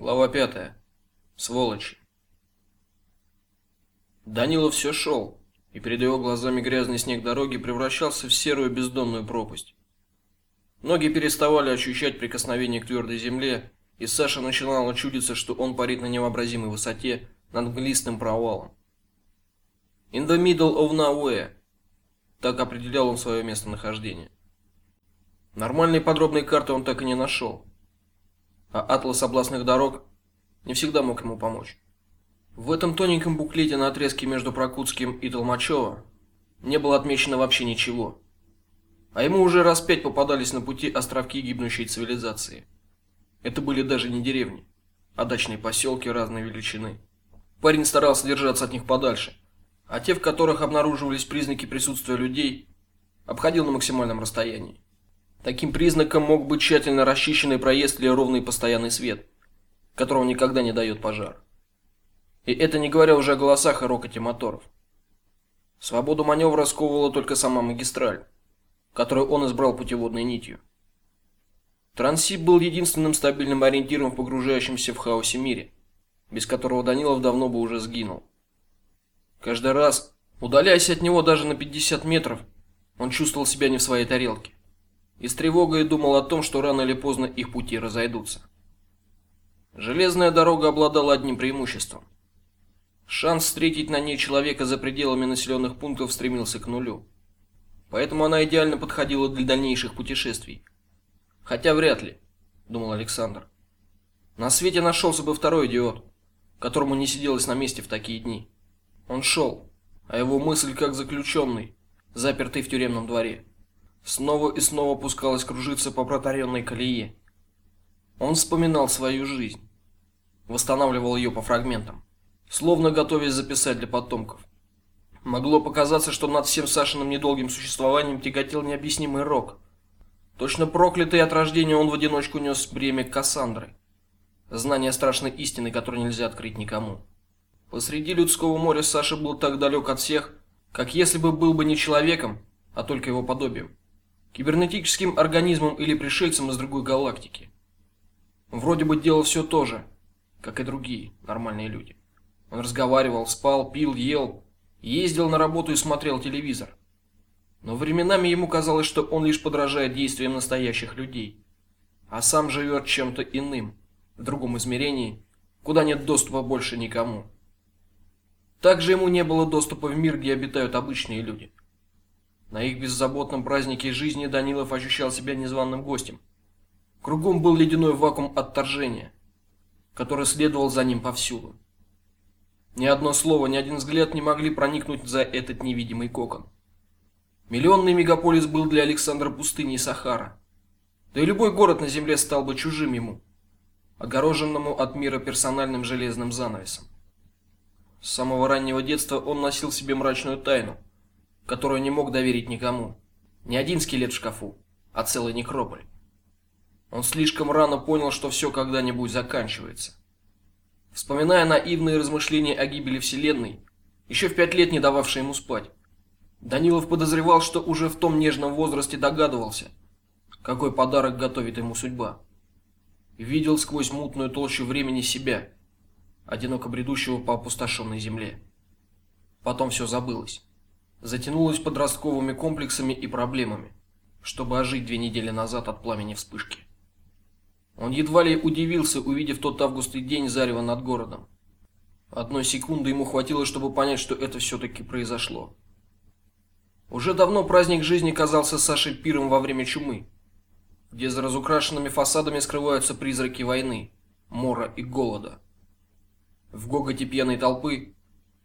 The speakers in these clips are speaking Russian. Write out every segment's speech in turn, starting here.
Глава пятая. Сволочи. Данилов все шел, и перед его глазами грязный снег дороги превращался в серую бездонную пропасть. Ноги переставали ощущать прикосновение к твердой земле, и Саша начинала чудиться, что он парит на невообразимой высоте над мглистым провалом. In the middle of nowhere. Так определял он свое местонахождение. Нормальной подробной карты он так и не нашел а атлас областных дорог не всегда мог ему помочь. В этом тоненьком буклете на отрезке между Прокутским и Толмачево не было отмечено вообще ничего. А ему уже раз пять попадались на пути островки гибнущей цивилизации. Это были даже не деревни, а дачные поселки разной величины. Парень старался держаться от них подальше, а те, в которых обнаруживались признаки присутствия людей, обходил на максимальном расстоянии. Таким признаком мог быть тщательно расчищенный проезд или ровный постоянный свет, которого никогда не дает пожар. И это не говоря уже о голосах и рокоте моторов. Свободу маневра сковывала только сама магистраль, которую он избрал путеводной нитью. Трансип был единственным стабильным ориентиром в погружающемся в хаосе мире, без которого Данилов давно бы уже сгинул. Каждый раз, удаляясь от него даже на 50 метров, он чувствовал себя не в своей тарелке и с тревогой думал о том, что рано или поздно их пути разойдутся. Железная дорога обладала одним преимуществом. Шанс встретить на ней человека за пределами населенных пунктов стремился к нулю. Поэтому она идеально подходила для дальнейших путешествий. Хотя вряд ли, думал Александр. На свете нашелся бы второй идиот, которому не сиделось на месте в такие дни. Он шел, а его мысль как заключенный, запертый в тюремном дворе снова и снова пускалась кружиться по протаренной колее. Он вспоминал свою жизнь, восстанавливал ее по фрагментам, словно готовясь записать для потомков. Могло показаться, что над всем Сашиным недолгим существованием тяготел необъяснимый рок. Точно проклятый от рождения он в одиночку нес бремя Кассандры. Знание страшной истины, которую нельзя открыть никому. Посреди людского моря Саша был так далек от всех, как если бы был бы не человеком, а только его подобием кибернетическим организмом или пришельцем из другой галактики. Вроде бы делал все то же, как и другие нормальные люди. Он разговаривал, спал, пил, ел, ездил на работу и смотрел телевизор. Но временами ему казалось, что он лишь подражает действиям настоящих людей, а сам живет чем-то иным, в другом измерении, куда нет доступа больше никому. Также ему не было доступа в мир, где обитают обычные люди. На их беззаботном празднике жизни Данилов ощущал себя незваным гостем. Кругом был ледяной вакуум отторжения, который следовал за ним повсюду. Ни одно слово, ни один взгляд не могли проникнуть за этот невидимый кокон. Миллионный мегаполис был для Александра пустыней Сахара. Да и любой город на земле стал бы чужим ему, огороженному от мира персональным железным занавесом. С самого раннего детства он носил в себе мрачную тайну – которую не мог доверить никому. Не один скелет в шкафу, а целый некрополь. Он слишком рано понял, что все когда-нибудь заканчивается. Вспоминая наивные размышления о гибели вселенной, еще в пять лет не дававшие ему спать, Данилов подозревал, что уже в том нежном возрасте догадывался, какой подарок готовит ему судьба. Видел сквозь мутную толщу времени себя, одиноко бредущего по опустошенной земле. Потом все забылось затянулась подростковыми комплексами и проблемами, чтобы ожить две недели назад от пламени вспышки. Он едва ли удивился, увидев тот августовый день зарево над городом. Одной секунды ему хватило, чтобы понять, что это все таки произошло. Уже давно праздник жизни казался Саше пиром во время чумы, где за разукрашенными фасадами скрываются призраки войны, мора и голода. В гоготе пьяной толпы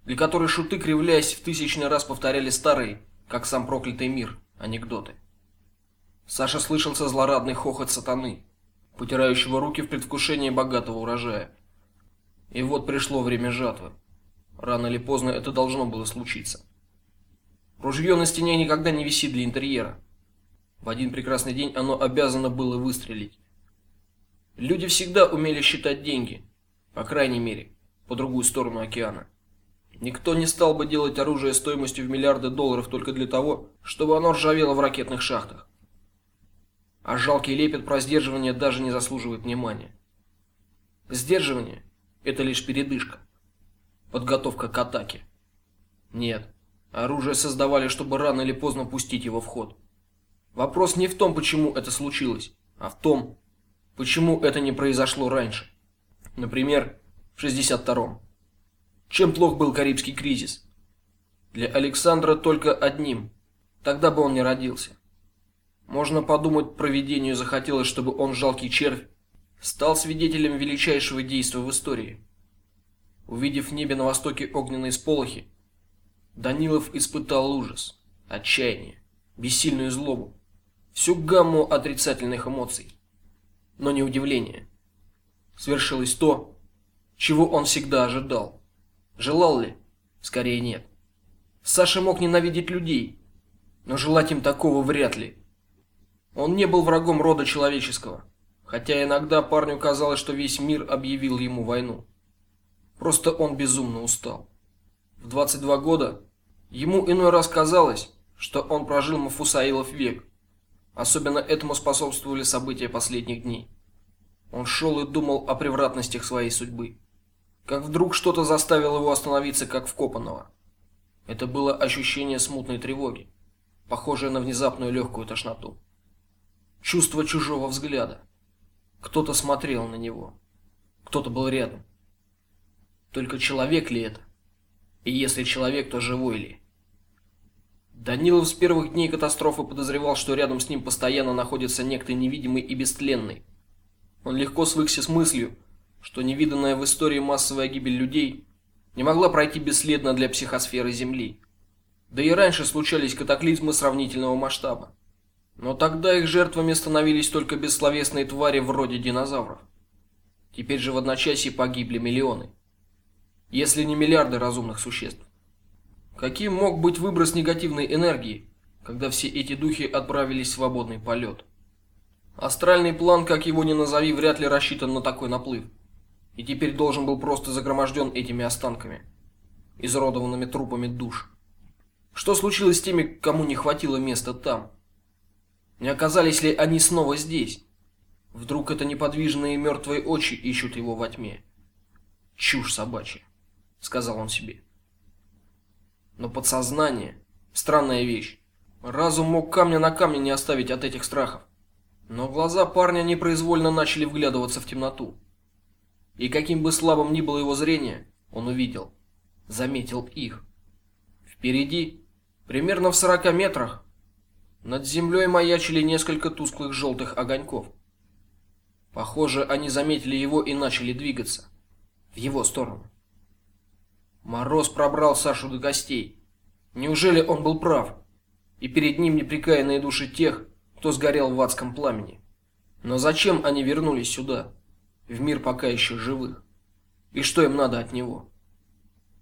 для которой шуты, кривляясь, в тысячный раз повторяли старые, как сам проклятый мир, анекдоты. Саша слышался злорадный хохот сатаны, потирающего руки в предвкушении богатого урожая. И вот пришло время жатвы. Рано или поздно это должно было случиться. Ружье на стене никогда не висит для интерьера. В один прекрасный день оно обязано было выстрелить. Люди всегда умели считать деньги, по крайней мере, по другую сторону океана. Никто не стал бы делать оружие стоимостью в миллиарды долларов только для того, чтобы оно ржавело в ракетных шахтах. А жалкий лепет про сдерживание даже не заслуживает внимания. Сдерживание – это лишь передышка. Подготовка к атаке. Нет, оружие создавали, чтобы рано или поздно пустить его в ход. Вопрос не в том, почему это случилось, а в том, почему это не произошло раньше. Например, в 62-м. Чем плох был Карибский кризис? Для Александра только одним. Тогда бы он не родился. Можно подумать, провидению захотелось, чтобы он жалкий червь стал свидетелем величайшего действа в истории. Увидев в небе на востоке огненные сполохи, Данилов испытал ужас, отчаяние, бессильную злобу, всю гамму отрицательных эмоций, но не удивление. Свершилось то, чего он всегда ожидал. Желал ли? Скорее нет. Саша мог ненавидеть людей, но желать им такого вряд ли. Он не был врагом рода человеческого, хотя иногда парню казалось, что весь мир объявил ему войну. Просто он безумно устал. В 22 года ему иной раз казалось, что он прожил Мафусаилов век. Особенно этому способствовали события последних дней. Он шел и думал о превратностях своей судьбы. Как вдруг что-то заставило его остановиться, как вкопанного. Это было ощущение смутной тревоги, похожее на внезапную легкую тошноту. Чувство чужого взгляда. Кто-то смотрел на него. Кто-то был рядом. Только человек ли это? И если человек, то живой ли? Данилов с первых дней катастрофы подозревал, что рядом с ним постоянно находится некто невидимый и бестленный. Он легко свыкся с мыслью, что невиданная в истории массовая гибель людей не могла пройти бесследно для психосферы Земли. Да и раньше случались катаклизмы сравнительного масштаба. Но тогда их жертвами становились только бессловесные твари вроде динозавров. Теперь же в одночасье погибли миллионы, если не миллиарды разумных существ. Каким мог быть выброс негативной энергии, когда все эти духи отправились в свободный полет? Астральный план, как его ни назови, вряд ли рассчитан на такой наплыв. И теперь должен был просто загроможден этими останками, изуродованными трупами душ. Что случилось с теми, кому не хватило места там? Не оказались ли они снова здесь? Вдруг это неподвижные мертвые очи ищут его во тьме? Чушь собачья, сказал он себе. Но подсознание странная вещь. Разум мог камня на камне не оставить от этих страхов. Но глаза парня непроизвольно начали вглядываться в темноту. И каким бы слабым ни было его зрение, он увидел, заметил их. Впереди, примерно в сорока метрах, над землей маячили несколько тусклых желтых огоньков. Похоже, они заметили его и начали двигаться в его сторону. Мороз пробрал Сашу до костей. Неужели он был прав? И перед ним неприкаянные души тех, кто сгорел в адском пламени. Но зачем они вернулись сюда, в мир пока еще живых? И что им надо от него?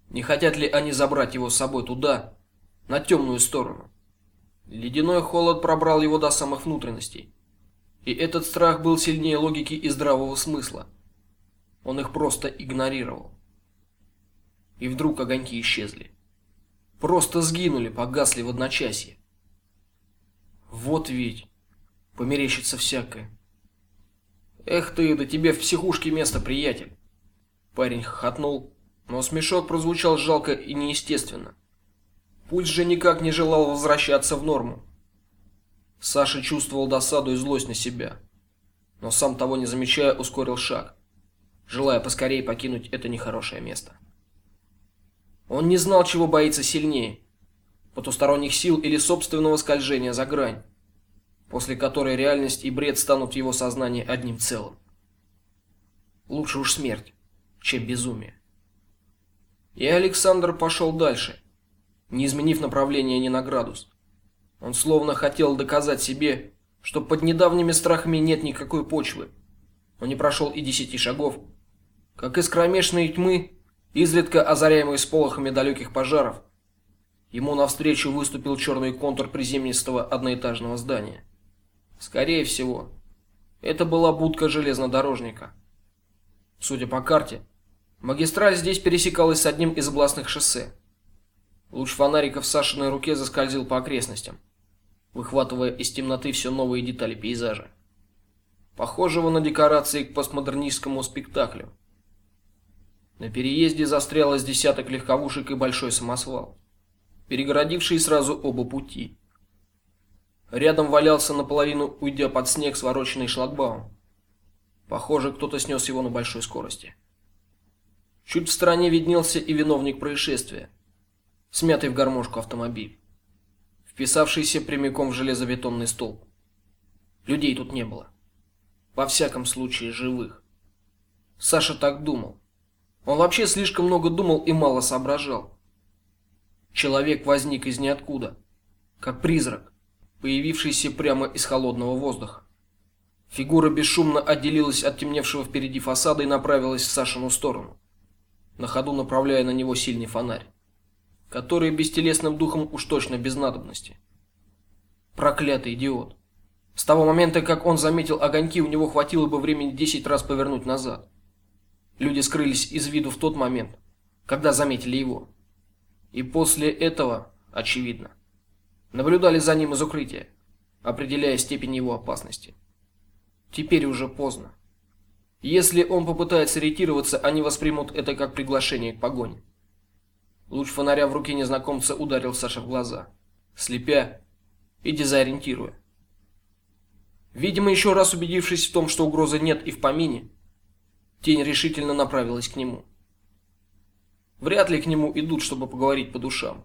Не хотят ли они забрать его с собой туда, на темную сторону? Ледяной холод пробрал его до самых внутренностей. И этот страх был сильнее логики и здравого смысла. Он их просто игнорировал. И вдруг огоньки исчезли. Просто сгинули, погасли в одночасье. Вот ведь померещится всякое. Эх ты, да тебе в психушке место, приятель. Парень хохотнул, но смешок прозвучал жалко и неестественно. Пульс же никак не желал возвращаться в норму. Саша чувствовал досаду и злость на себя, но сам того не замечая, ускорил шаг, желая поскорее покинуть это нехорошее место. Он не знал, чего боится сильнее: потусторонних сил или собственного скольжения за грань, после которой реальность и бред станут в его сознании одним целым. Лучше уж смерть, чем безумие. И Александр пошел дальше, не изменив направление ни на градус. Он словно хотел доказать себе, что под недавними страхами нет никакой почвы. Он не прошел и десяти шагов, как из кромешной тьмы, изредка озаряемой сполохами далеких пожаров, ему навстречу выступил черный контур приземистого одноэтажного здания. Скорее всего, это была будка железнодорожника. Судя по карте, магистраль здесь пересекалась с одним из областных шоссе. Луч фонарика в Сашиной руке заскользил по окрестностям, выхватывая из темноты все новые детали пейзажа, похожего на декорации к постмодернистскому спектаклю. На переезде застрялось десяток легковушек и большой самосвал, перегородивший сразу оба пути. Рядом валялся наполовину, уйдя под снег, свороченный шлагбаум. Похоже, кто-то снес его на большой скорости. Чуть в стороне виднелся и виновник происшествия, смятый в гармошку автомобиль, вписавшийся прямиком в железобетонный столб. Людей тут не было. Во всяком случае, живых. Саша так думал. Он вообще слишком много думал и мало соображал. Человек возник из ниоткуда, как призрак, появившийся прямо из холодного воздуха. Фигура бесшумно отделилась от темневшего впереди фасада и направилась в Сашину сторону, на ходу направляя на него сильный фонарь, который бестелесным духом уж точно без надобности. Проклятый идиот! С того момента, как он заметил огоньки, у него хватило бы времени десять раз повернуть назад. Люди скрылись из виду в тот момент, когда заметили его. И после этого, очевидно, наблюдали за ним из укрытия, определяя степень его опасности. Теперь уже поздно. Если он попытается ретироваться, они воспримут это как приглашение к погоне. Луч фонаря в руке незнакомца ударил Саше в глаза, слепя и дезориентируя. Видимо, еще раз убедившись в том, что угрозы нет и в помине, тень решительно направилась к нему. Вряд ли к нему идут, чтобы поговорить по душам.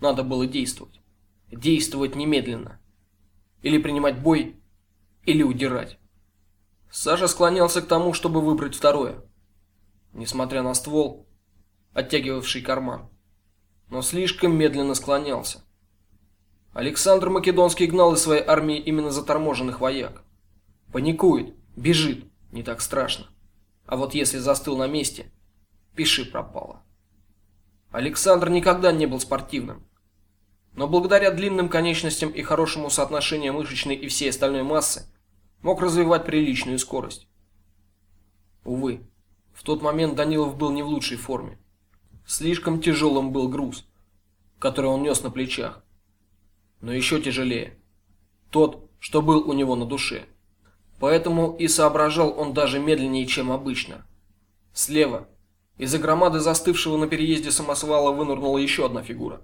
Надо было действовать. Действовать немедленно. Или принимать бой, или удирать. Саша склонялся к тому, чтобы выбрать второе. Несмотря на ствол, оттягивавший карман, но слишком медленно склонялся. Александр Македонский гнал из своей армии именно заторможенных вояк. Паникует, бежит, не так страшно. А вот если застыл на месте, пиши пропало. Александр никогда не был спортивным. Но благодаря длинным конечностям и хорошему соотношению мышечной и всей остальной массы, мог развивать приличную скорость. Увы, в тот момент Данилов был не в лучшей форме. Слишком тяжелым был груз, который он нес на плечах но еще тяжелее. Тот, что был у него на душе. Поэтому и соображал он даже медленнее, чем обычно. Слева, из-за громады застывшего на переезде самосвала вынырнула еще одна фигура,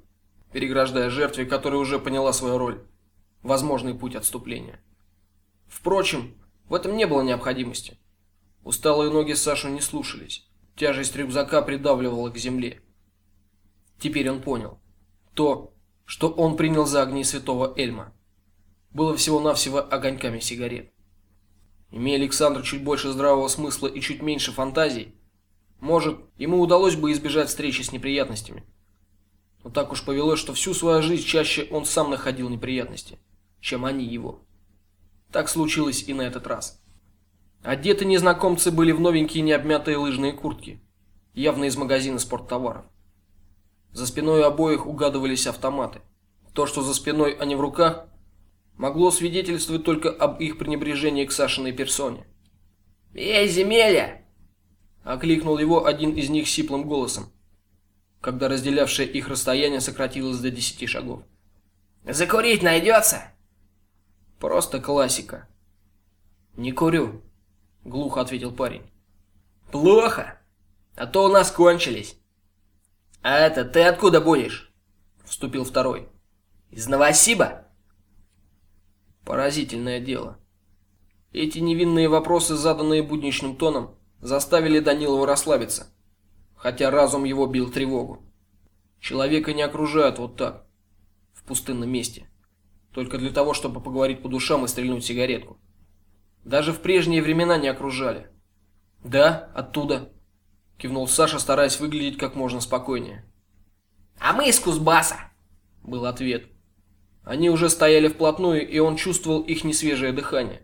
переграждая жертве, которая уже поняла свою роль, возможный путь отступления. Впрочем, в этом не было необходимости. Усталые ноги Сашу не слушались. Тяжесть рюкзака придавливала к земле. Теперь он понял. То, что он принял за огни святого Эльма, было всего-навсего огоньками сигарет. Имея Александр чуть больше здравого смысла и чуть меньше фантазий, может, ему удалось бы избежать встречи с неприятностями. Но так уж повелось, что всю свою жизнь чаще он сам находил неприятности, чем они его. Так случилось и на этот раз. Одеты незнакомцы были в новенькие необмятые лыжные куртки, явно из магазина спорттоваров. За спиной обоих угадывались автоматы. То, что за спиной, а не в руках, могло свидетельствовать только об их пренебрежении к Сашиной персоне. "Эй, земля!" окликнул его один из них сиплым голосом, когда разделявшее их расстояние сократилось до десяти шагов. "Закурить найдется?» Просто классика. Не курю, глухо ответил парень. Плохо, а то у нас кончились. «А это ты откуда будешь?» — вступил второй. «Из Новосиба?» Поразительное дело. Эти невинные вопросы, заданные будничным тоном, заставили Данилова расслабиться, хотя разум его бил тревогу. Человека не окружают вот так, в пустынном месте, только для того, чтобы поговорить по душам и стрельнуть сигаретку. Даже в прежние времена не окружали. Да, оттуда кивнул Саша, стараясь выглядеть как можно спокойнее. А мы из Кузбасса, был ответ. Они уже стояли вплотную, и он чувствовал их несвежее дыхание.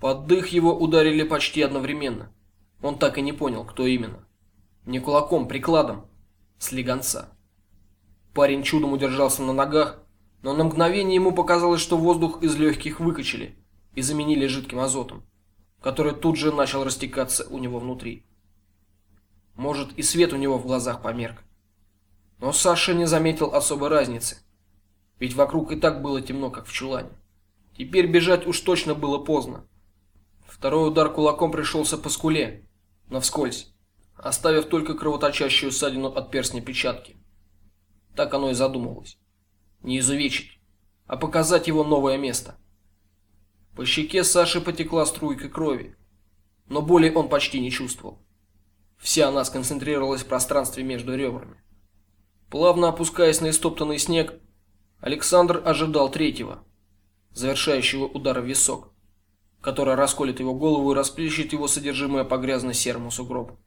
Под дых его ударили почти одновременно. Он так и не понял, кто именно. Не кулаком, прикладом, с легонца. Парень чудом удержался на ногах, но на мгновение ему показалось, что воздух из легких выкачали и заменили жидким азотом, который тут же начал растекаться у него внутри. Может, и свет у него в глазах померк. Но Саша не заметил особой разницы. Ведь вокруг и так было темно, как в чулане. Теперь бежать уж точно было поздно. Второй удар кулаком пришелся по скуле, навскользь, оставив только кровоточащую ссадину от перстня печатки. Так оно и задумывалось. Не изувечить, а показать его новое место. По щеке Саши потекла струйка крови, но боли он почти не чувствовал. Вся она сконцентрировалась в пространстве между ребрами. Плавно опускаясь на истоптанный снег, Александр ожидал третьего, завершающего удара в висок, который расколет его голову и расплющит его содержимое по грязно-серому сугробу.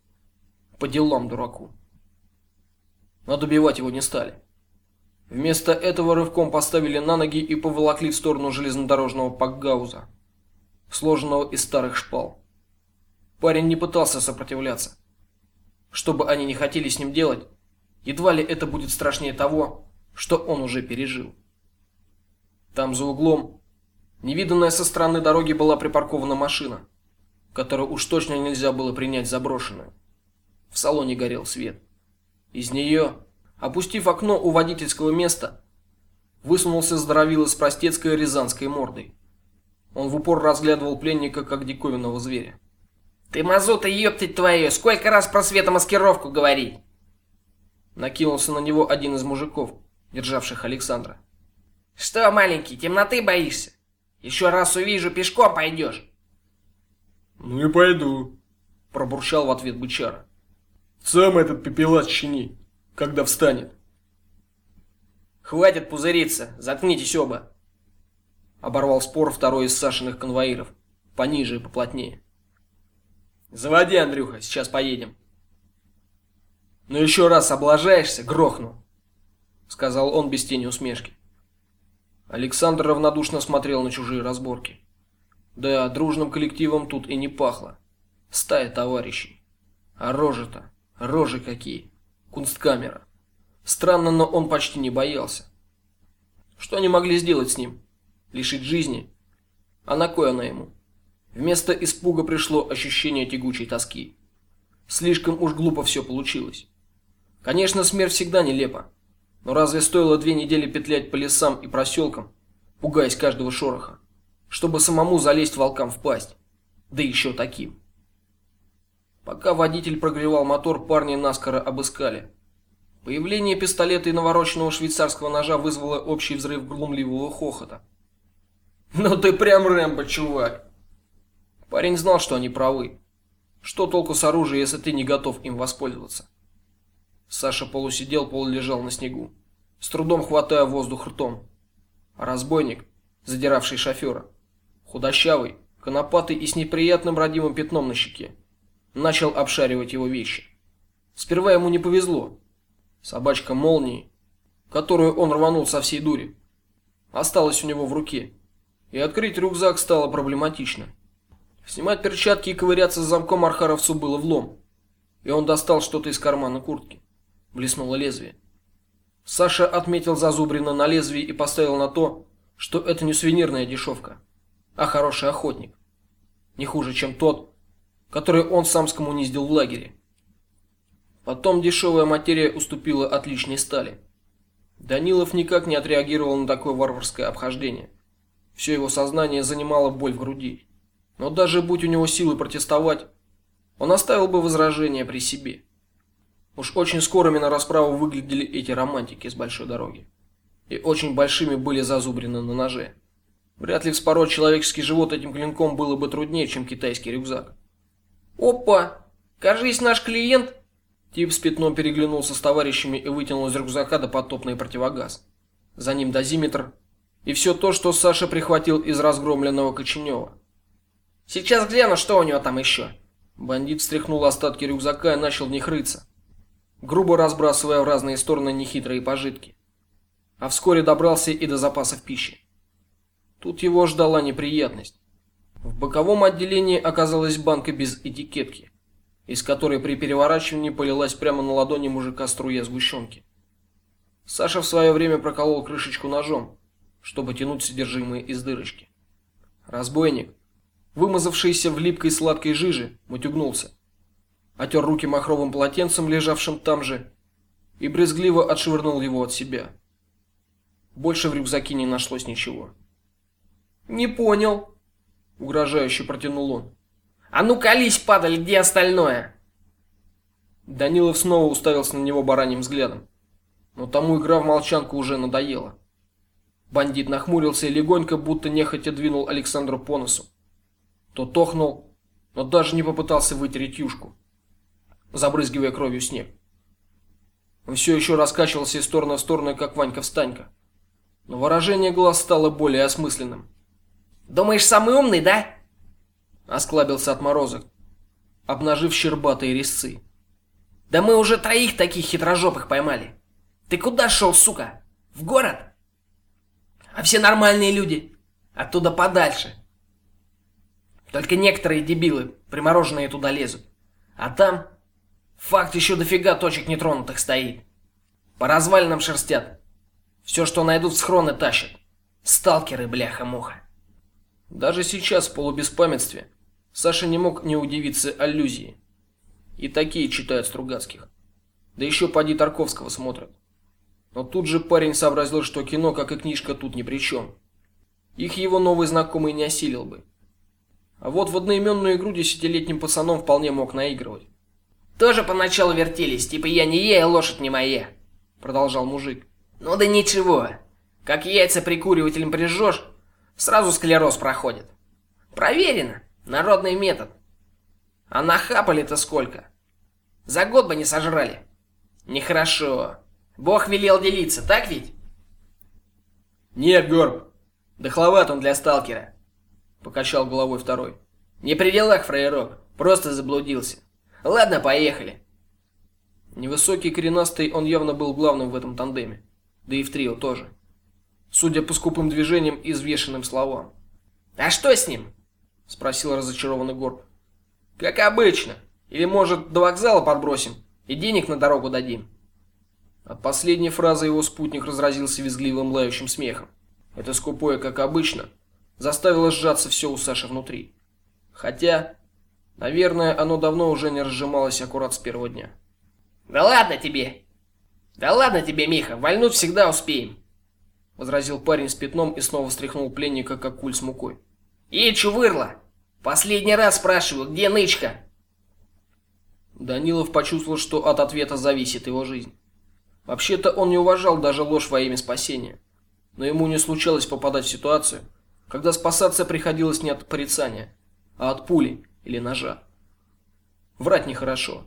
По делам дураку. Но добивать его не стали. Вместо этого рывком поставили на ноги и поволокли в сторону железнодорожного пакгауза, сложенного из старых шпал. Парень не пытался сопротивляться. Что бы они ни хотели с ним делать, едва ли это будет страшнее того, что он уже пережил. Там за углом, невиданная со стороны дороги была припаркована машина, которую уж точно нельзя было принять заброшенную. В салоне горел свет. Из нее Опустив окно у водительского места, высунулся здоровило с простецкой рязанской мордой. Он в упор разглядывал пленника как диковинного зверя. Ты мазута, ёптать твою, сколько раз про светомаскировку говорить? Накинулся на него один из мужиков, державших Александра. Что, маленький, темноты боишься? Еще раз увижу, пешком пойдешь. Ну и пойду, пробурчал в ответ бычара. Сам этот пепелац чини когда встанет. Хватит пузыриться, заткнитесь оба. Оборвал спор второй из Сашиных конвоиров, пониже и поплотнее. Заводи, Андрюха, сейчас поедем. Но еще раз облажаешься, грохну, сказал он без тени усмешки. Александр равнодушно смотрел на чужие разборки. Да, дружным коллективом тут и не пахло. Стая товарищей. А рожи-то, рожи какие кунсткамера. Странно, но он почти не боялся. Что они могли сделать с ним? Лишить жизни? А на кой она ему? Вместо испуга пришло ощущение тягучей тоски. Слишком уж глупо все получилось. Конечно, смерть всегда нелепа. Но разве стоило две недели петлять по лесам и проселкам, пугаясь каждого шороха, чтобы самому залезть волкам в пасть, да еще таким? Пока водитель прогревал мотор, парни наскоро обыскали. Появление пистолета и навороченного швейцарского ножа вызвало общий взрыв глумливого хохота. Ну ты прям Рэмбо, чувак. Парень знал, что они правы. Что толку с оружием, если ты не готов им воспользоваться? Саша полусидел, полулежал на снегу, с трудом хватая воздух ртом. Разбойник, задиравший шофера, худощавый, конопатый и с неприятным родимым пятном на щеке, начал обшаривать его вещи. Сперва ему не повезло. Собачка молнии, которую он рванул со всей дури, осталась у него в руке, и открыть рюкзак стало проблематично. Снимать перчатки и ковыряться с замком архаровцу было влом, и он достал что-то из кармана куртки. Блеснуло лезвие. Саша отметил зазубрина на лезвии и поставил на то, что это не сувенирная дешевка, а хороший охотник. Не хуже, чем тот, который он сам скоммуниздил в лагере. Потом дешевая материя уступила отличной стали. Данилов никак не отреагировал на такое варварское обхождение. Все его сознание занимало боль в груди. Но даже будь у него силы протестовать, он оставил бы возражения при себе. Уж очень скорыми на расправу выглядели эти романтики с большой дороги. И очень большими были зазубрины на ноже. Вряд ли вспороть человеческий живот этим клинком было бы труднее, чем китайский рюкзак. Опа! Кажись, наш клиент Тип с пятном переглянулся с товарищами и вытянул из рюкзака допотопный противогаз. За ним дозиметр и все то, что Саша прихватил из разгромленного Коченева. Сейчас гляну, что у него там еще. Бандит встряхнул остатки рюкзака и начал в них рыться, грубо разбрасывая в разные стороны нехитрые пожитки. А вскоре добрался и до запасов пищи. Тут его ждала неприятность. В боковом отделении оказалась банка без этикетки из которой при переворачивании полилась прямо на ладони мужика струя сгущенки. Саша в свое время проколол крышечку ножом, чтобы тянуть содержимое из дырочки. Разбойник, вымазавшийся в липкой сладкой жиже, мутюгнулся, отер руки махровым полотенцем, лежавшим там же, и брезгливо отшвырнул его от себя. Больше в рюкзаке не нашлось ничего. Не понял, угрожающе протянул он. А ну колись, падаль, где остальное? Данилов снова уставился на него бараньим взглядом. Но тому игра в молчанку уже надоела. Бандит нахмурился и легонько, будто нехотя двинул Александру по носу. Тот тохнул, но даже не попытался вытереть юшку, забрызгивая кровью снег. Он все еще раскачивался из стороны в сторону, как Ванька-встанька. Но выражение глаз стало более осмысленным. «Думаешь, самый умный, да?» Осклабился отморозок, обнажив щербатые резцы. «Да мы уже троих таких хитрожопых поймали. Ты куда шел, сука? В город?» А все нормальные люди. Оттуда подальше. Только некоторые дебилы, примороженные туда лезут. А там... Факт еще дофига точек нетронутых стоит. По развалинам шерстят. Все, что найдут, в схроны тащат. Сталкеры, бляха-муха. Даже сейчас, в полубеспамятстве, Саша не мог не удивиться аллюзии. И такие читают Стругацких. Да еще поди Тарковского смотрят. Но тут же парень сообразил, что кино, как и книжка, тут ни при чем. Их его новый знакомый не осилил бы. А вот в одноименную игру десятилетним пацаном вполне мог наигрывать. Тоже поначалу вертелись, типа я не я, а лошадь не моя, продолжал мужик. Ну да ничего. Как яйца прикуривателем прижжешь, сразу склероз проходит. Проверено. Народный метод. А нахапали-то сколько? За год бы не сожрали. Нехорошо. Бог велел делиться, так ведь? Нет, Горб. Дохловат он для сталкера. Покачал головой второй. Не при делах, фраерок. Просто заблудился. Ладно, поехали. Невысокий коренастый, он явно был главным в этом тандеме. Да и в трио тоже. Судя по скупым движениям и взвешенным словам. А что с ним? Спросил разочарованный Горб. Как обычно. Или, может, до вокзала подбросим и денег на дорогу дадим. От последней фразы его спутник разразился визгливым лающим смехом. Это скупое, как обычно, заставило сжаться все у Саши внутри. Хотя, наверное, оно давно уже не разжималось аккурат с первого дня. Да ладно тебе. Да ладно тебе, Миха, вальнуть всегда успеем, возразил парень с пятном и снова встряхнул пленника как куль с мукой. И чувырла. Последний раз спрашиваю, где нычка? Данилов почувствовал, что от ответа зависит его жизнь. Вообще-то он не уважал даже ложь во имя спасения. Но ему не случалось попадать в ситуацию, когда спасаться приходилось не от порицания, а от пули или ножа. Врать нехорошо,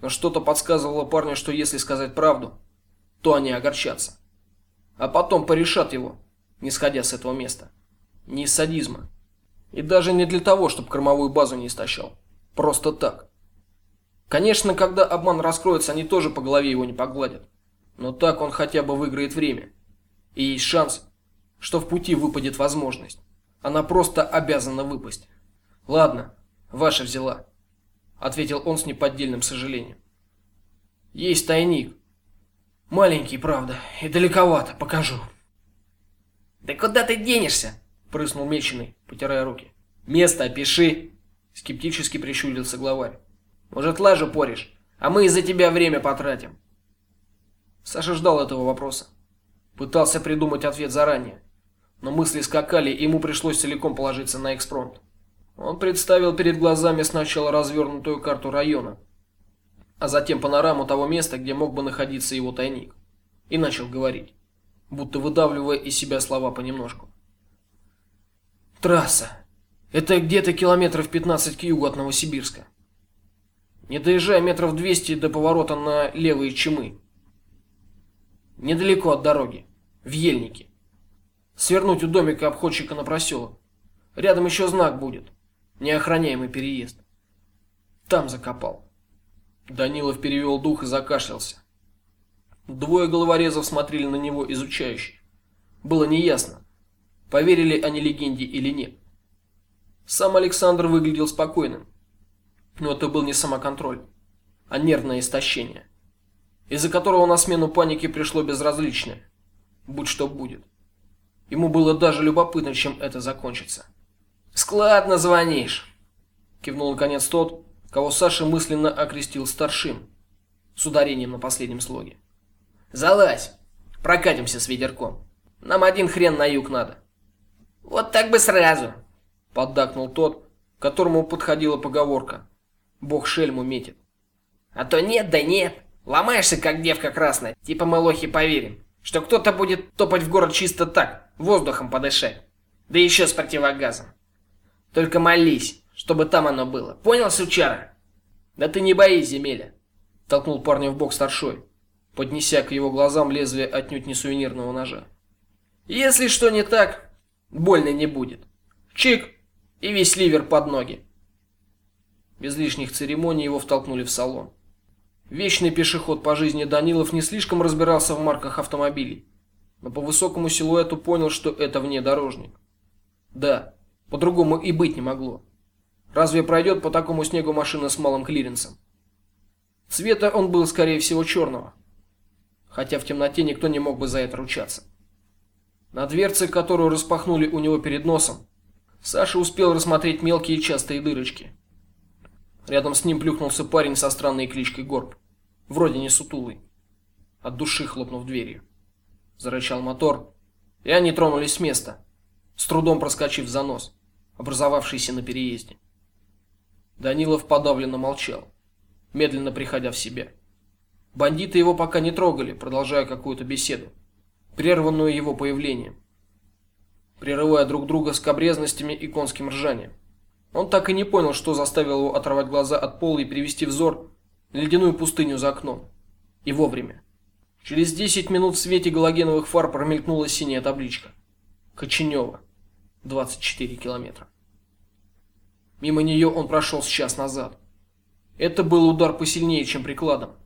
но что-то подсказывало парню, что если сказать правду, то они огорчатся. А потом порешат его, не сходя с этого места. Не из садизма. И даже не для того, чтобы кормовую базу не истощал. Просто так. Конечно, когда обман раскроется, они тоже по голове его не погладят. Но так он хотя бы выиграет время. И есть шанс, что в пути выпадет возможность. Она просто обязана выпасть. Ладно, ваша взяла, ответил он с неподдельным сожалением. Есть тайник. Маленький, правда, и далековато, покажу. Да куда ты денешься? прыснул Меченый, потирая руки. Место опиши, скептически прищурился главарь. Может, лажу поришь, а мы из-за тебя время потратим. Саша ждал этого вопроса. Пытался придумать ответ заранее, но мысли скакали, и ему пришлось целиком положиться на экспромт. Он представил перед глазами сначала развернутую карту района, а затем панораму того места, где мог бы находиться его тайник, и начал говорить, будто выдавливая из себя слова понемножку. Трасса. Это где-то километров 15 к югу от Новосибирска. Не доезжая метров 200 до поворота на левые Чемы. Недалеко от дороги, в ельнике. Свернуть у домика обходчика на проселок. Рядом еще знак будет. Неохраняемый переезд. Там закопал. Данилов перевел дух и закашлялся. Двое головорезов смотрели на него изучающе. Было неясно, поверили они легенде или нет. Сам Александр выглядел спокойным. Но это был не самоконтроль, а нервное истощение из-за которого на смену панике пришло безразличное. Будь что будет. Ему было даже любопытно, чем это закончится. Складно звонишь, кивнул наконец тот, кого Саша мысленно окрестил старшим, с ударением на последнем слоге. Залазь, прокатимся с ветерком. Нам один хрен на юг надо. Вот так бы сразу, поддакнул тот, которому подходила поговорка: Бог шельму метит. А то нет, да нет. Ломаешься, как девка красная. Типа мы лохи поверим, что кто-то будет топать в город чисто так, воздухом подышать. Да еще с противогазом. Только молись, чтобы там оно было. Понял, сучара? Да ты не боись, земеля. Толкнул парня в бок старшой, поднеся к его глазам лезвие отнюдь не сувенирного ножа. Если что не так, больно не будет. Чик и весь ливер под ноги. Без лишних церемоний его втолкнули в салон. Вечный пешеход по жизни Данилов не слишком разбирался в марках автомобилей, но по высокому силуэту понял, что это внедорожник. Да, по-другому и быть не могло. Разве пройдет по такому снегу машина с малым клиренсом? Цвета он был, скорее всего, черного. Хотя в темноте никто не мог бы за это ручаться. На дверце, которую распахнули у него перед носом, Саша успел рассмотреть мелкие частые дырочки. Рядом с ним плюхнулся парень со странной кличкой Горб, вроде не сутулый. От души хлопнув дверью. Зарычал мотор, и они тронулись с места, с трудом проскочив занос, образовавшийся на переезде. Данилов подавленно молчал, медленно приходя в себя. Бандиты его пока не трогали, продолжая какую-то беседу, прерванную его появлением, прерывая друг друга скабрезностями и конским ржанием. Он так и не понял, что заставило его оторвать глаза от пола и перевести взор на ледяную пустыню за окном. И вовремя. Через 10 минут в свете галогеновых фар промелькнула синяя табличка. Коченева. 24 километра. Мимо нее он прошел с час назад. Это был удар посильнее, чем прикладом.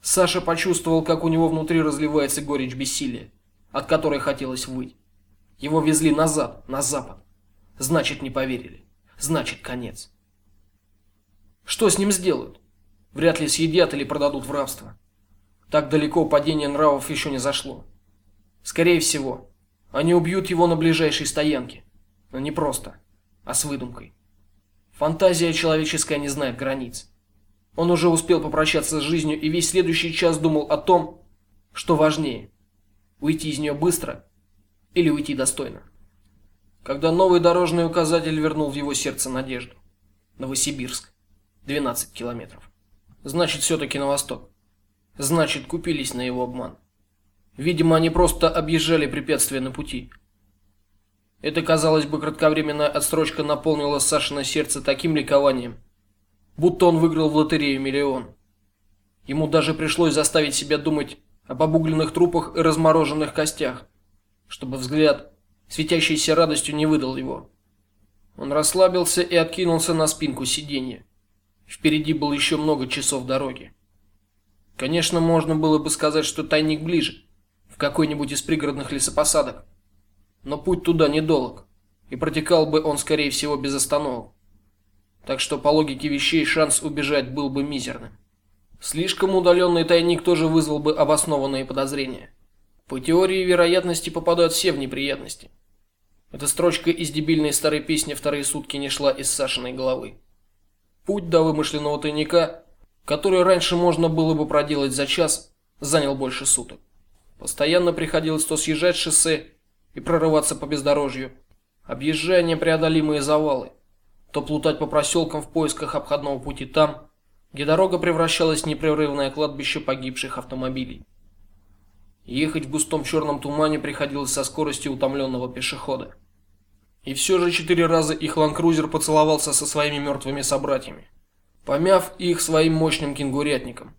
Саша почувствовал, как у него внутри разливается горечь бессилия, от которой хотелось выть. Его везли назад, на запад. Значит, не поверили значит конец. Что с ним сделают? Вряд ли съедят или продадут в рабство. Так далеко падение нравов еще не зашло. Скорее всего, они убьют его на ближайшей стоянке. Но не просто, а с выдумкой. Фантазия человеческая не знает границ. Он уже успел попрощаться с жизнью и весь следующий час думал о том, что важнее: уйти из нее быстро или уйти достойно когда новый дорожный указатель вернул в его сердце надежду. Новосибирск. 12 километров. Значит, все-таки на восток. Значит, купились на его обман. Видимо, они просто объезжали препятствия на пути. Это, казалось бы, кратковременная отсрочка наполнила Сашино сердце таким ликованием, будто он выиграл в лотерею миллион. Ему даже пришлось заставить себя думать об обугленных трупах и размороженных костях, чтобы взгляд светящийся радостью, не выдал его. Он расслабился и откинулся на спинку сиденья. Впереди было еще много часов дороги. Конечно, можно было бы сказать, что тайник ближе, в какой-нибудь из пригородных лесопосадок. Но путь туда недолг, и протекал бы он, скорее всего, без остановок. Так что по логике вещей шанс убежать был бы мизерным. Слишком удаленный тайник тоже вызвал бы обоснованные подозрения. По теории вероятности попадают все в неприятности. Эта строчка из дебильной старой песни вторые сутки не шла из Сашиной головы. Путь до вымышленного тайника, который раньше можно было бы проделать за час, занял больше суток. Постоянно приходилось то съезжать с шоссе и прорываться по бездорожью, объезжая непреодолимые завалы, то плутать по проселкам в поисках обходного пути там, где дорога превращалась в непрерывное кладбище погибших автомобилей. Ехать в густом черном тумане приходилось со скоростью утомленного пешехода. И все же четыре раза их ланкрузер поцеловался со своими мертвыми собратьями, помяв их своим мощным кенгурятником.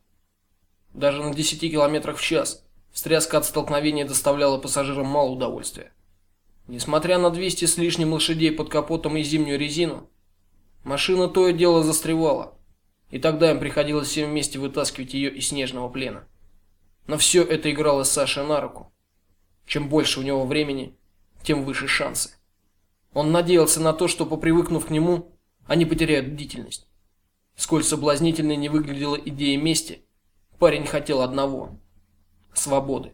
Даже на 10 километрах в час встряска от столкновения доставляла пассажирам мало удовольствия. Несмотря на 200 с лишним лошадей под капотом и зимнюю резину, машина то и дело застревала, и тогда им приходилось всем вместе вытаскивать ее из снежного плена. Но все это играло Саше на руку. Чем больше у него времени, тем выше шансы. Он надеялся на то, что попривыкнув к нему, они потеряют бдительность. Сколь соблазнительной не выглядела идея мести, парень хотел одного свободы.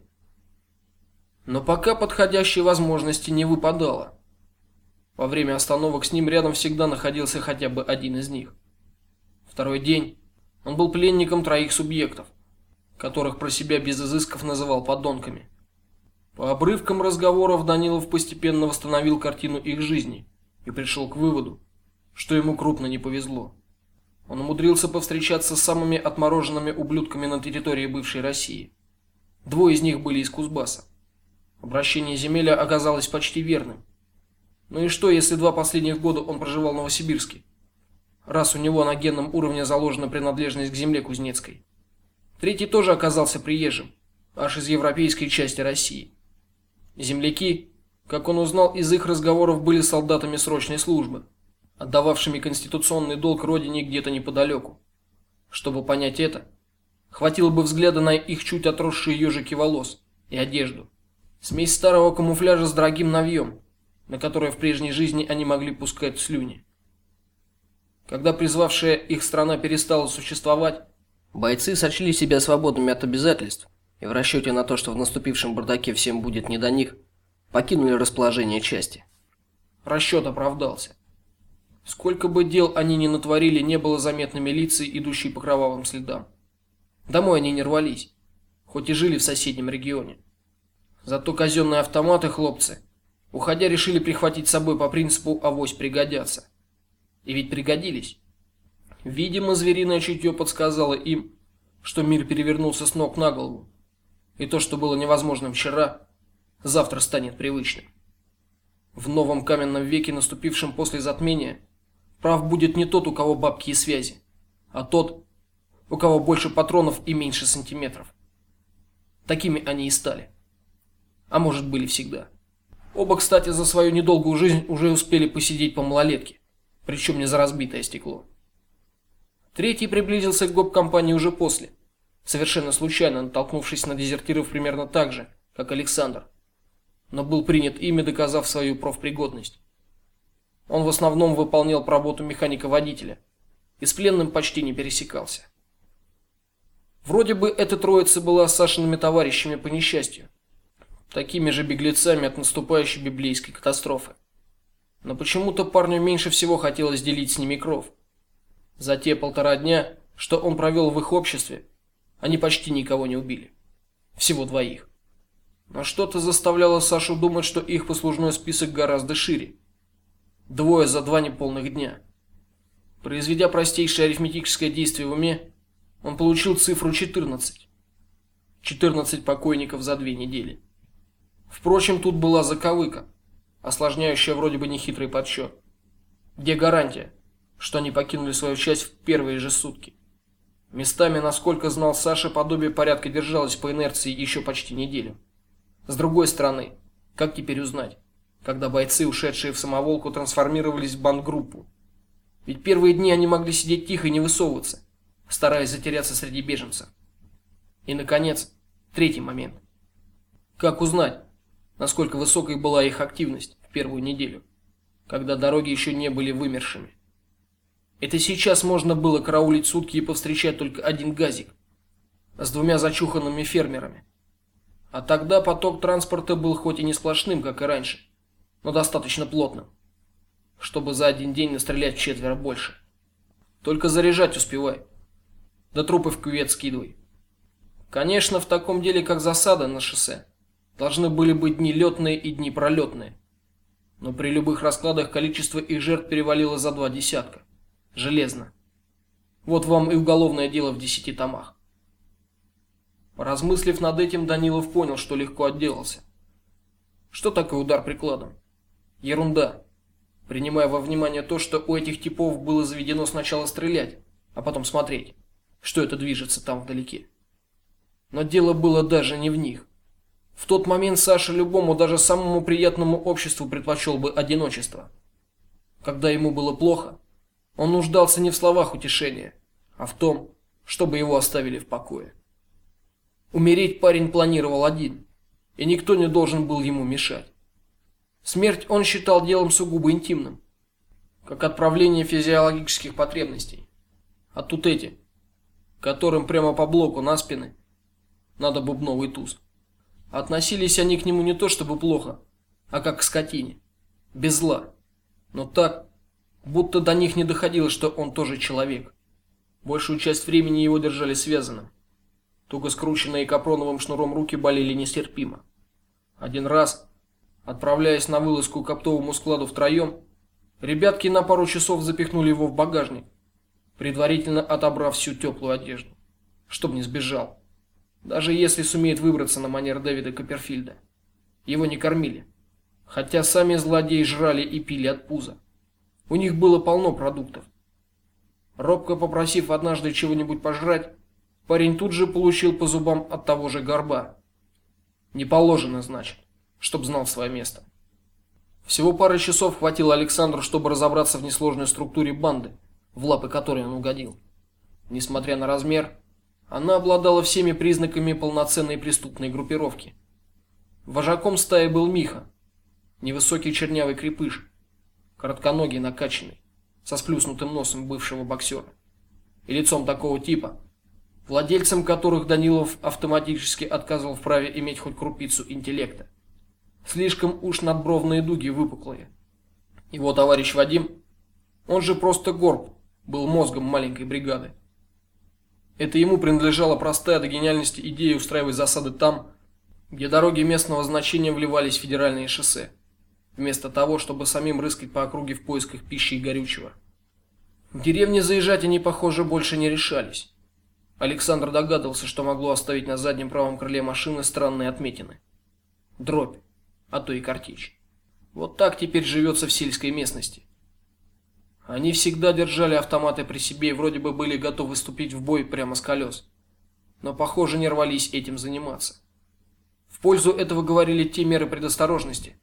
Но пока подходящей возможности не выпадало. Во время остановок с ним рядом всегда находился хотя бы один из них. Второй день он был пленником троих субъектов которых про себя без изысков называл подонками. По обрывкам разговоров Данилов постепенно восстановил картину их жизни и пришел к выводу, что ему крупно не повезло. Он умудрился повстречаться с самыми отмороженными ублюдками на территории бывшей России. Двое из них были из Кузбасса. Обращение земеля оказалось почти верным. Ну и что, если два последних года он проживал в Новосибирске? Раз у него на генном уровне заложена принадлежность к земле кузнецкой. Третий тоже оказался приезжим, аж из европейской части России. Земляки, как он узнал из их разговоров, были солдатами срочной службы, отдававшими конституционный долг родине где-то неподалеку. Чтобы понять это, хватило бы взгляда на их чуть отросшие ежики волос и одежду. Смесь старого камуфляжа с дорогим навьем, на которое в прежней жизни они могли пускать слюни. Когда призвавшая их страна перестала существовать, бойцы сочли себя свободными от обязательств и в расчете на то, что в наступившем бардаке всем будет не до них, покинули расположение части. Расчет оправдался. Сколько бы дел они ни натворили, не было заметно милиции, идущей по кровавым следам. Домой они не рвались, хоть и жили в соседнем регионе. Зато казенные автоматы хлопцы, уходя, решили прихватить с собой по принципу авось пригодятся. И ведь пригодились. Видимо, звериное чутье подсказало им, что мир перевернулся с ног на голову, и то, что было невозможным вчера, завтра станет привычным. В новом каменном веке, наступившем после затмения, прав будет не тот, у кого бабки и связи, а тот, у кого больше патронов и меньше сантиметров. Такими они и стали. А может, были всегда. Оба, кстати, за свою недолгую жизнь уже успели посидеть по малолетке причем не за разбитое стекло. Третий приблизился к гоп-компании уже после, совершенно случайно натолкнувшись на дезертиров примерно так же, как Александр, но был принят ими, доказав свою профпригодность. Он в основном выполнял работу механика-водителя и с пленным почти не пересекался. Вроде бы эта троица была Сашиными товарищами по несчастью, такими же беглецами от наступающей библейской катастрофы. Но почему-то парню меньше всего хотелось делить с ними кров. За те полтора дня, что он провел в их обществе, они почти никого не убили. Всего двоих. Но что-то заставляло Сашу думать, что их послужной список гораздо шире. Двое за два неполных дня. Произведя простейшее арифметическое действие в уме, он получил цифру 14. 14 покойников за две недели. Впрочем, тут была заковыка осложняющая вроде бы нехитрый подсчет. Где гарантия, что они покинули свою часть в первые же сутки? Местами, насколько знал Саша, подобие порядка держалось по инерции еще почти неделю. С другой стороны, как теперь узнать, когда бойцы, ушедшие в самоволку, трансформировались в бандгруппу? Ведь первые дни они могли сидеть тихо и не высовываться, стараясь затеряться среди беженцев. И наконец, третий момент. Как узнать, насколько высокой была их активность в первую неделю, когда дороги еще не были вымершими. Это сейчас можно было караулить сутки и повстречать только один газик с двумя зачуханными фермерами. А тогда поток транспорта был хоть и не сплошным, как и раньше, но достаточно плотным, чтобы за один день настрелять в четверо больше. Только заряжать успевай. Да трупы в кювет скидывай. Конечно, в таком деле, как засада на шоссе, Должны были быть дни летные и дни пролетные. Но при любых раскладах количество их жертв перевалило за два десятка. Железно. Вот вам и уголовное дело в десяти томах. Поразмыслив над этим, Данилов понял, что легко отделался. Что такое удар прикладом? Ерунда. Принимая во внимание то, что у этих типов было заведено сначала стрелять, а потом смотреть, что это движется там вдалеке. Но дело было даже не в них. В тот момент Саша любому, даже самому приятному обществу предпочел бы одиночество. Когда ему было плохо, он нуждался не в словах утешения, а в том, чтобы его оставили в покое. Умереть парень планировал один, и никто не должен был ему мешать. Смерть он считал делом сугубо интимным, как отправление физиологических потребностей. А тут эти, которым прямо по блоку на спины надо бубновый туз. Относились они к нему не то чтобы плохо, а как к скотине, без зла, но так, будто до них не доходило, что он тоже человек. Большую часть времени его держали связанным. Туго скрученные капроновым шнуром руки болели нестерпимо. Один раз, отправляясь на вылазку к оптовому складу втроем, ребятки на пару часов запихнули его в багажник предварительно отобрав всю теплую одежду, чтобы не сбежал. Даже если сумеет выбраться на манер Дэвида Копперфильда. Его не кормили, хотя сами злодеи жрали и пили от пуза. У них было полно продуктов. Робко попросив однажды чего-нибудь пожрать, парень тут же получил по зубам от того же горба. Не положено, значит, чтоб знал свое место. Всего пары часов хватило Александру, чтобы разобраться в несложной структуре банды, в лапы которой он угодил. Несмотря на размер, она обладала всеми признаками полноценной преступной группировки. Вожаком стаи был Миха, невысокий чернявый крепыш, коротконогий, накачанный, со сплюснутым носом бывшего боксера и лицом такого типа, владельцам которых Данилов автоматически отказывал в праве иметь хоть крупицу интеллекта. Слишком уж надбровные дуги выпуклые. Его товарищ Вадим, он же просто Горб, был мозгом маленькой бригады. Это ему принадлежала простая до гениальности идея устраивать засады там, где дороги местного значения вливались в федеральные шоссе, вместо того, чтобы самим рыскать по округе в поисках пищи и горючего. В деревне заезжать они, похоже, больше не решались. Александр догадывался, что могло оставить на заднем правом крыле машины странные отметины. Дробь, а то и картечь. Вот так теперь живется в сельской местности. Они всегда держали автоматы при себе и вроде бы были готовы вступить в бой прямо с колес. Но, похоже, не рвались этим заниматься. В пользу этого говорили те меры предосторожности,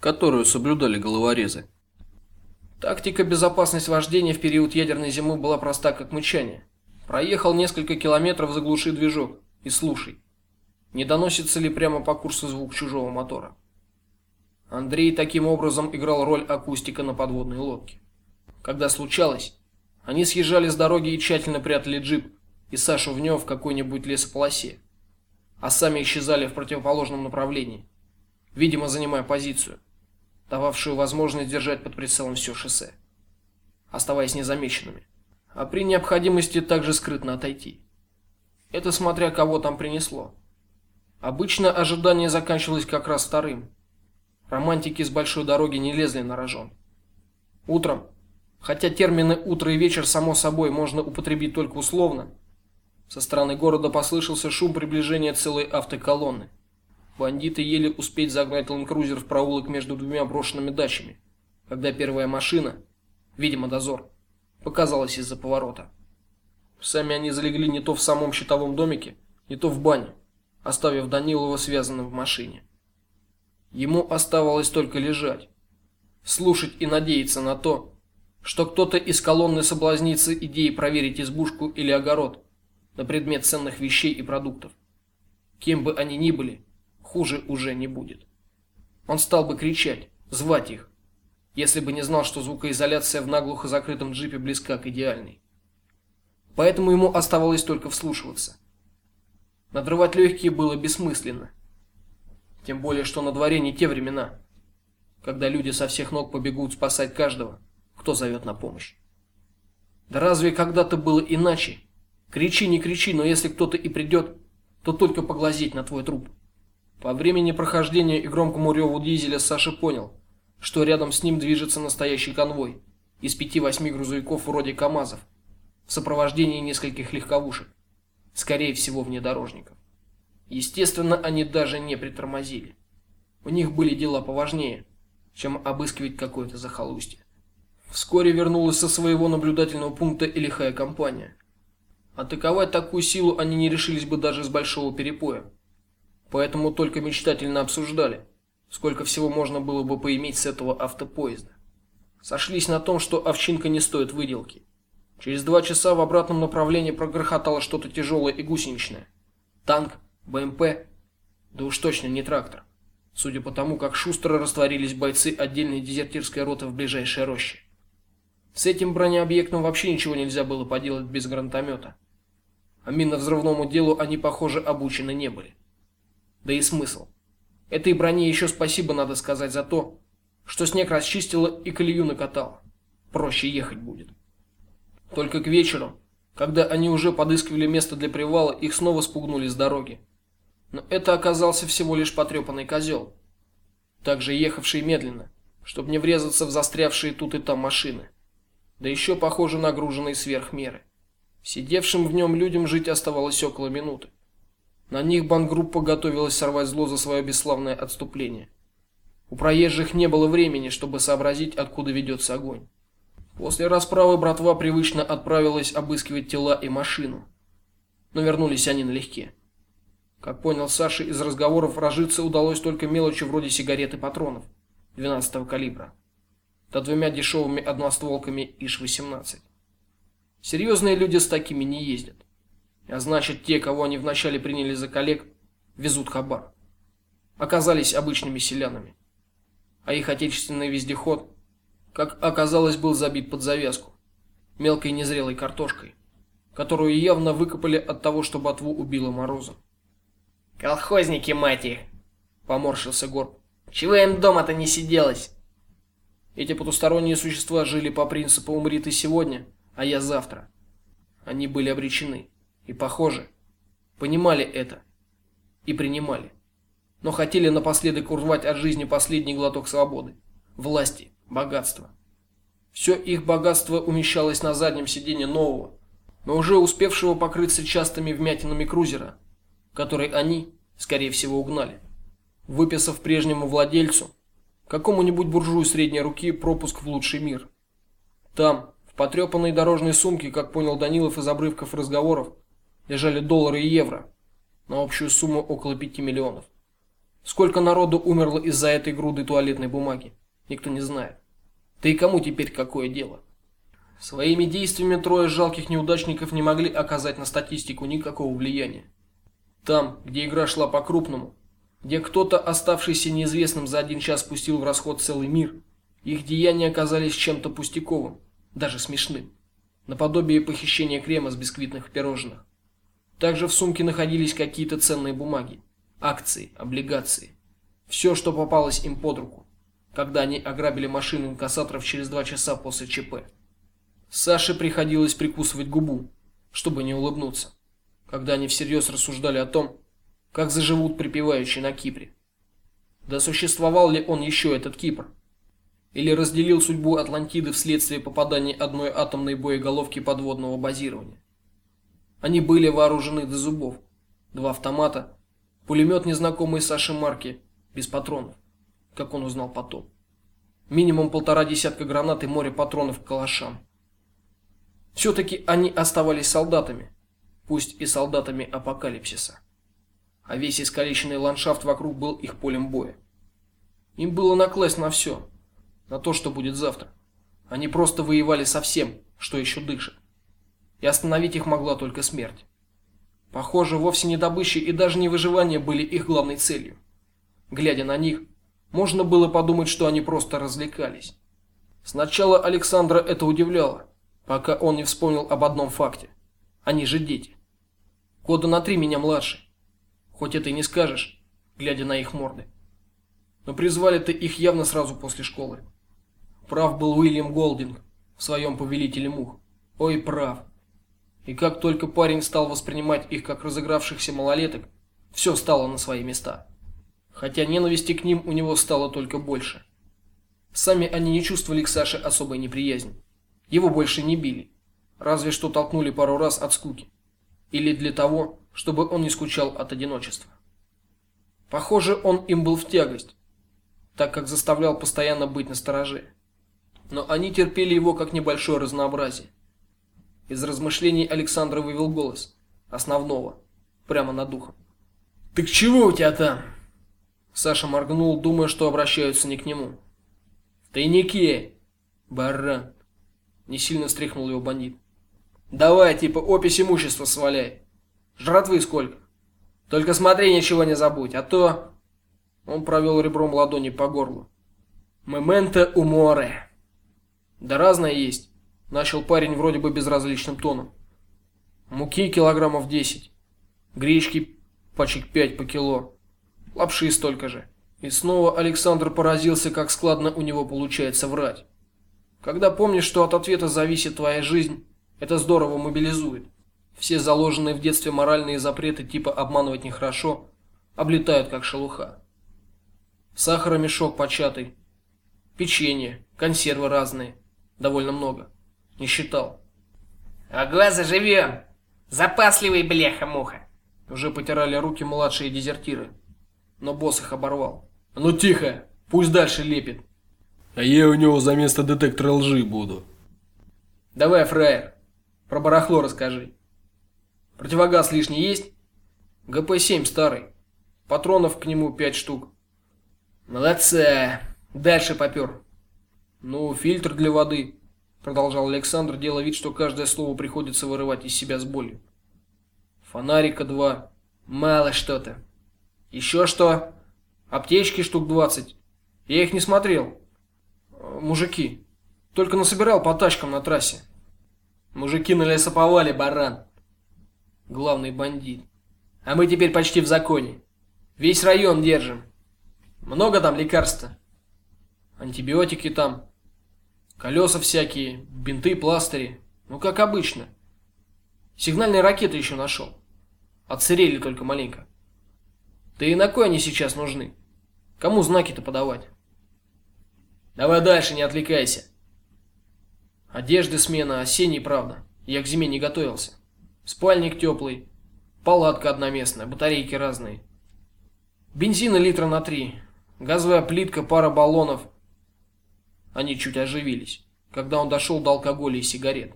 которую соблюдали головорезы. Тактика безопасность вождения в период ядерной зимы была проста как мычание. Проехал несколько километров, заглуши движок и слушай, не доносится ли прямо по курсу звук чужого мотора. Андрей таким образом играл роль акустика на подводной лодке. Когда случалось, они съезжали с дороги и тщательно прятали джип и Сашу в нем в какой-нибудь лесополосе, а сами исчезали в противоположном направлении, видимо, занимая позицию, дававшую возможность держать под прицелом все шоссе, оставаясь незамеченными, а при необходимости также скрытно отойти. Это смотря кого там принесло. Обычно ожидание заканчивалось как раз вторым. Романтики с большой дороги не лезли на рожон. Утром Хотя термины утро и вечер само собой можно употребить только условно. Со стороны города послышался шум приближения целой автоколонны. Бандиты еле успеть загнать ленд-крузер в проулок между двумя брошенными дачами, когда первая машина, видимо, дозор, показалась из-за поворота. Сами они залегли не то в самом щитовом домике, не то в бане, оставив Данилова связанным в машине. Ему оставалось только лежать, слушать и надеяться на то, что кто-то из колонны соблазнится идеей проверить избушку или огород на предмет ценных вещей и продуктов. Кем бы они ни были, хуже уже не будет. Он стал бы кричать, звать их, если бы не знал, что звукоизоляция в наглухо закрытом джипе близка к идеальной. Поэтому ему оставалось только вслушиваться. Надрывать легкие было бессмысленно. Тем более, что на дворе не те времена, когда люди со всех ног побегут спасать каждого, кто зовет на помощь. Да разве когда-то было иначе? Кричи, не кричи, но если кто-то и придет, то только поглазеть на твой труп. По времени прохождения и громкому реву дизеля Саша понял, что рядом с ним движется настоящий конвой из пяти-восьми грузовиков вроде КАМАЗов в сопровождении нескольких легковушек, скорее всего внедорожников. Естественно, они даже не притормозили. У них были дела поважнее, чем обыскивать какое-то захолустье. Вскоре вернулась со своего наблюдательного пункта и лихая компания. Атаковать такую силу они не решились бы даже с большого перепоя. Поэтому только мечтательно обсуждали, сколько всего можно было бы поиметь с этого автопоезда. Сошлись на том, что овчинка не стоит выделки. Через два часа в обратном направлении прогрохотало что-то тяжелое и гусеничное. Танк, БМП, да уж точно не трактор. Судя по тому, как шустро растворились бойцы отдельной дезертирской роты в ближайшей роще. С этим бронеобъектом вообще ничего нельзя было поделать без гранатомета. А минно-взрывному делу они, похоже, обучены не были. Да и смысл. Этой броне еще спасибо надо сказать за то, что снег расчистила и колею накатала. Проще ехать будет. Только к вечеру, когда они уже подыскивали место для привала, их снова спугнули с дороги. Но это оказался всего лишь потрепанный козел, также ехавший медленно, чтобы не врезаться в застрявшие тут и там машины. Да еще, похоже, нагруженный сверх меры. Сидевшим в нем людям жить оставалось около минуты. На них бандгруппа готовилась сорвать зло за свое бесславное отступление. У проезжих не было времени, чтобы сообразить, откуда ведется огонь. После расправы братва привычно отправилась обыскивать тела и машину. Но вернулись они налегке. Как понял Саша из разговоров, разжиться удалось только мелочи вроде сигарет и патронов 12 калибра, да двумя дешевыми одностволками ИШ-18. Серьезные люди с такими не ездят. А значит, те, кого они вначале приняли за коллег, везут хабар. Оказались обычными селянами. А их отечественный вездеход как оказалось, был забит под завязку мелкой незрелой картошкой, которую явно выкопали от того, что ботву убило морозом. Колхозники, мать их, поморщился Горб. Чего им дома-то не сиделось? Эти потусторонние существа жили по принципу умри ты сегодня, а я завтра. Они были обречены и, похоже, понимали это и принимали, но хотели напоследок урвать от жизни последний глоток свободы, власти богатство. Все их богатство умещалось на заднем сиденье нового, но уже успевшего покрыться частыми вмятинами крузера, который они, скорее всего, угнали, выписав прежнему владельцу, какому-нибудь буржую средней руки, пропуск в лучший мир. Там, в потрепанной дорожной сумке, как понял Данилов из обрывков разговоров, лежали доллары и евро на общую сумму около 5 миллионов. Сколько народу умерло из-за этой груды туалетной бумаги, никто не знает. Да и кому теперь какое дело? Своими действиями трое жалких неудачников не могли оказать на статистику никакого влияния. Там, где игра шла по-крупному, где кто-то, оставшийся неизвестным за один час, пустил в расход целый мир, их деяния оказались чем-то пустяковым, даже смешным, наподобие похищения крема с бисквитных пирожных. Также в сумке находились какие-то ценные бумаги, акции, облигации, все, что попалось им под руку когда они ограбили машину инкассаторов через два часа после ЧП. Саше приходилось прикусывать губу, чтобы не улыбнуться, когда они всерьез рассуждали о том, как заживут припевающие на Кипре. Да существовал ли он еще этот Кипр? Или разделил судьбу Атлантиды вследствие попадания одной атомной боеголовки подводного базирования? Они были вооружены до зубов. Два автомата, пулемет незнакомой Саше марки, без патронов как он узнал потом. Минимум полтора десятка гранат и море патронов к калашам. все таки они оставались солдатами, пусть и солдатами апокалипсиса. А весь искалеченный ландшафт вокруг был их полем боя. Им было накласть на все, на то, что будет завтра. Они просто воевали со всем, что еще дышит. И остановить их могла только смерть. Похоже, вовсе не добыча и даже не выживание были их главной целью. Глядя на них, можно было подумать, что они просто развлекались. Сначала Александра это удивляло, пока он не вспомнил об одном факте. Они же дети. Года на три меня младше. Хоть это и не скажешь, глядя на их морды. Но призвали-то их явно сразу после школы. Прав был Уильям Голдинг в своем повелителе мух. Ой, прав. И как только парень стал воспринимать их как разыгравшихся малолеток, все стало на свои места хотя ненависти к ним у него стало только больше. Сами они не чувствовали к Саше особой неприязни. Его больше не били, разве что толкнули пару раз от скуки или для того, чтобы он не скучал от одиночества. Похоже, он им был в тягость, так как заставлял постоянно быть настороже. Но они терпели его как небольшое разнообразие. Из размышлений Александр вывел голос основного, прямо над духом. "Ты к чего у тебя там?" Саша моргнул, думая, что обращаются не к нему. В тайнике, баран. Не сильно встряхнул его бандит. Давай, типа, опись имущества сваляй. Жратвы сколько? Только смотри, ничего не забудь, а то Он провел ребром ладони по горлу. Мементо уморе. Да разное есть, начал парень вроде бы безразличным тоном. Муки килограммов десять, гречки пачек пять по кило. Лапши столько же. И снова Александр поразился, как складно у него получается врать. Когда помнишь, что от ответа зависит твоя жизнь, это здорово мобилизует. Все заложенные в детстве моральные запреты типа обманывать нехорошо облетают как шелуха. Сахара мешок початый, печенье, консервы разные, довольно много. Не считал. Ого, заживем! Запасливый бляха-муха! Уже потирали руки младшие дезертиры. Но босс их оборвал. Ну тихо, пусть дальше лепит. А я у него за место детектора лжи буду. Давай, фраер, про барахло расскажи. Противогаз лишний есть? ГП-7 старый. Патронов к нему 5 штук. Молодца. Дальше попер. Ну, фильтр для воды, продолжал Александр, делая вид, что каждое слово приходится вырывать из себя с болью. Фонарика два. Мало что-то. Еще что? Аптечки штук 20. Я их не смотрел. Мужики. Только насобирал по тачкам на трассе. Мужики на лесоповале, баран. Главный бандит. А мы теперь почти в законе. Весь район держим. Много там лекарства. Антибиотики там. Колеса всякие, бинты, пластыри. Ну, как обычно. Сигнальные ракеты еще нашел. Отсырели только маленько. Да и на кой они сейчас нужны? Кому знаки-то подавать? Давай дальше, не отвлекайся. Одежды смена, осенний, правда. Я к зиме не готовился. Спальник теплый, палатка одноместная, батарейки разные. Бензина литра на три, газовая плитка, пара баллонов. Они чуть оживились, когда он дошел до алкоголя и сигарет.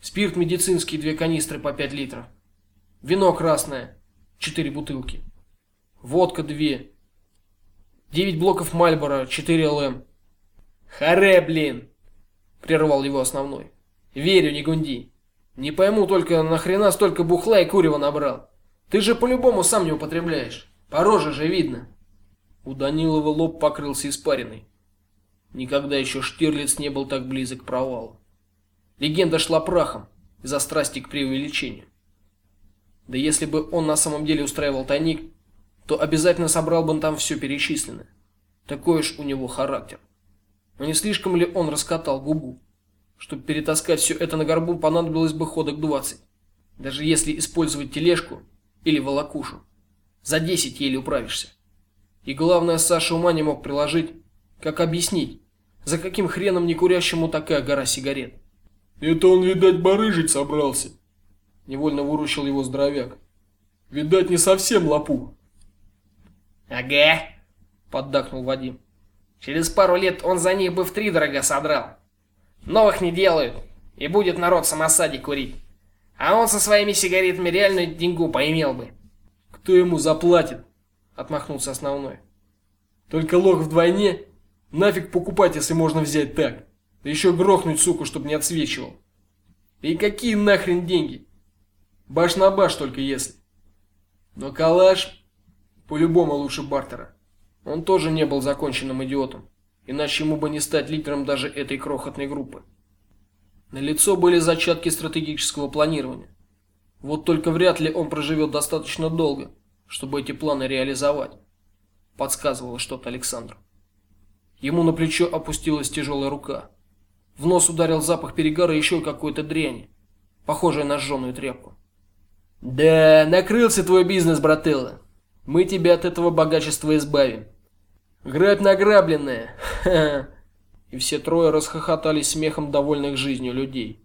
Спирт медицинский, две канистры по 5 литров. Вино красное, четыре бутылки. Водка две. Девять блоков Мальборо, четыре ЛМ. Харе, блин, прервал его основной. Верю, не гунди. Не пойму только, нахрена столько бухла и курева набрал? Ты же по-любому сам не употребляешь. По роже же видно. У Данилова лоб покрылся испариной. Никогда еще Штирлиц не был так близок к провалу. Легенда шла прахом из-за страсти к преувеличению. Да если бы он на самом деле устраивал тайник, то обязательно собрал бы там все перечисленное. Такой уж у него характер. Но не слишком ли он раскатал губу? Чтобы перетаскать все это на горбу, понадобилось бы ходок 20. Даже если использовать тележку или волокушу. За 10 еле управишься. И главное, Саша ума не мог приложить, как объяснить, за каким хреном некурящему такая гора сигарет. Это он, видать, барыжить собрался. Невольно выручил его здоровяк. Видать, не совсем лопух. Ага, поддакнул Вадим. Через пару лет он за них бы в три дорога содрал. Новых не делают, и будет народ самосади курить. А он со своими сигаретами реальную деньгу поимел бы. Кто ему заплатит? Отмахнулся основной. Только лох вдвойне? Нафиг покупать, если можно взять так? Да еще грохнуть, суку, чтобы не отсвечивал. И какие нахрен деньги? Баш на баш только если. Но калаш по-любому лучше бартера. Он тоже не был законченным идиотом, иначе ему бы не стать лидером даже этой крохотной группы. На лицо были зачатки стратегического планирования. Вот только вряд ли он проживет достаточно долго, чтобы эти планы реализовать. Подсказывало что-то Александру. Ему на плечо опустилась тяжелая рука. В нос ударил запах перегара и еще какой-то дряни, похожей на сжженную тряпку. Да, накрылся твой бизнес, брателло. Мы тебя от этого богачества избавим. Грабь награбленное. И все трое расхохотались смехом довольных жизнью людей.